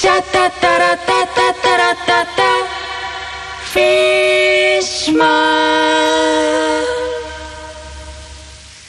Fish ta